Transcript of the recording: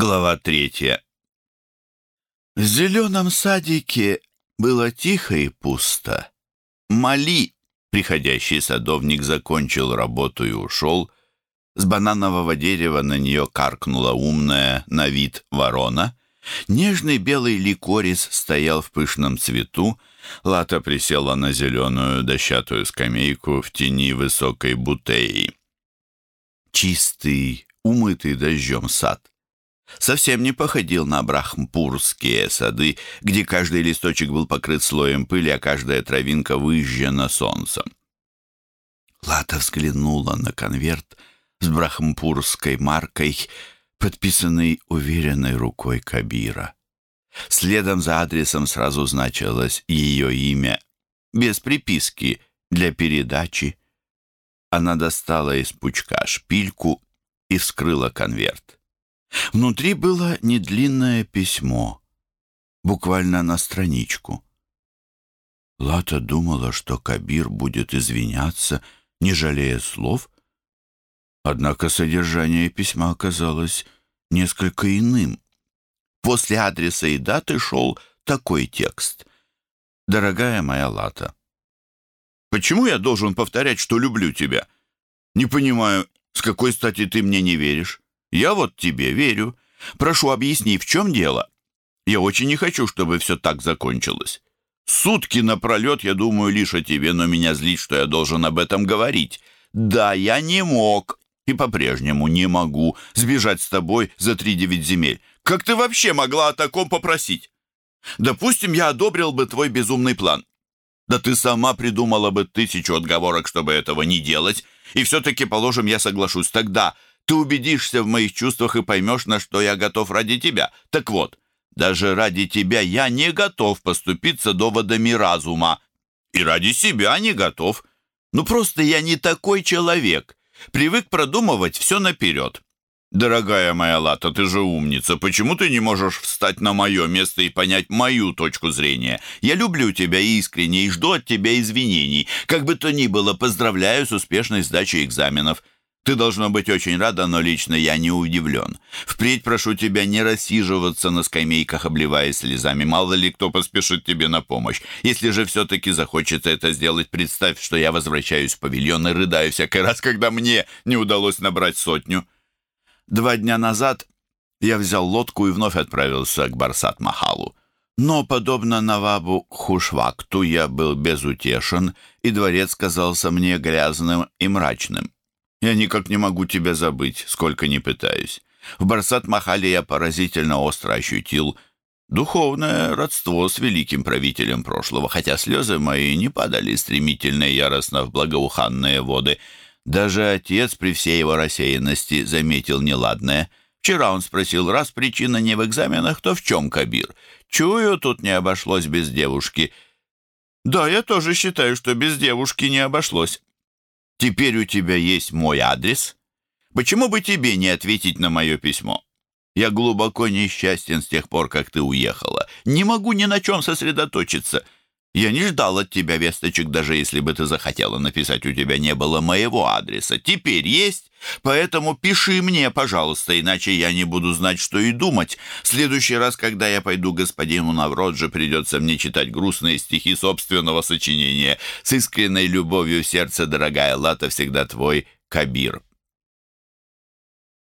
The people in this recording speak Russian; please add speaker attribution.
Speaker 1: Глава третья. В зеленом садике было тихо и пусто. Мали, приходящий садовник, закончил работу и ушел. С бананового дерева на нее каркнула умная на вид ворона. Нежный белый ликорис стоял в пышном цвету. Лата присела на зеленую дощатую скамейку в тени высокой бутеи. Чистый, умытый дождем сад совсем не походил на брахмпурские сады, где каждый листочек был покрыт слоем пыли, а каждая травинка выжжена солнцем. Лата взглянула на конверт с брахмпурской маркой, подписанный уверенной рукой Кабира. Следом за адресом сразу значилось ее имя, без приписки, для передачи. Она достала из пучка шпильку и вскрыла конверт. Внутри было недлинное письмо, буквально на страничку. Лата думала, что Кабир будет извиняться, не жалея слов, однако содержание письма оказалось несколько иным. После адреса и даты шел такой текст. «Дорогая моя Лата, почему я должен повторять, что люблю тебя? Не понимаю, с какой стати ты мне не веришь? Я вот тебе верю. Прошу, объясни, в чем дело? Я очень не хочу, чтобы все так закончилось. Сутки напролет я думаю лишь о тебе, но меня злит, что я должен об этом говорить. Да, я не мог и по-прежнему не могу сбежать с тобой за три девять земель. Как ты вообще могла о таком попросить? Допустим, я одобрил бы твой безумный план. Да ты сама придумала бы тысячу отговорок, чтобы этого не делать, и все-таки, положим, я соглашусь. Тогда ты убедишься в моих чувствах и поймешь, на что я готов ради тебя. Так вот, даже ради тебя я не готов поступиться доводами разума. И ради себя не готов. Ну просто я не такой человек. Привык продумывать все наперед. Дорогая моя Лата, ты же умница. Почему ты не можешь встать на мое место и понять мою точку зрения? Я люблю тебя искренне и жду от тебя извинений. Как бы то ни было, поздравляю с успешной сдачей экзаменов. Ты должна быть очень рада, но лично я не удивлен. Впредь прошу тебя не рассиживаться на скамейках, обливаясь слезами. Мало ли кто поспешит тебе на помощь. Если же все-таки захочется это сделать, представь, что я возвращаюсь в павильон и рыдаю всякий раз, когда мне не удалось набрать сотню. Два дня назад я взял лодку и вновь отправился к Барсат-Махалу. Но, подобно Навабу Хушвакту, я был безутешен, и дворец казался мне грязным и мрачным. Я никак не могу тебя забыть, сколько ни пытаюсь. В Барсат-Махале я поразительно остро ощутил духовное родство с великим правителем прошлого, хотя слезы мои не падали стремительно и яростно в благоуханные воды. Даже отец при всей его рассеянности заметил неладное. Вчера он спросил, раз причина не в экзаменах, то в чем, Кабир? Чую, тут не обошлось без девушки. Да, я тоже считаю, что без девушки не обошлось. Теперь у тебя есть мой адрес. Почему бы тебе не ответить на мое письмо? Я глубоко несчастен с тех пор, как ты уехала. Не могу ни на чем сосредоточиться. Я не ждал от тебя весточек, даже если бы ты захотела написать, у тебя не было моего адреса. Теперь есть, поэтому пиши мне, пожалуйста, иначе я не буду знать, что и думать. В следующий раз, когда я пойду господину Навроджи, придется мне читать грустные стихи собственного сочинения. С искренней любовью в сердце, дорогая Лата, всегда твой Кабир.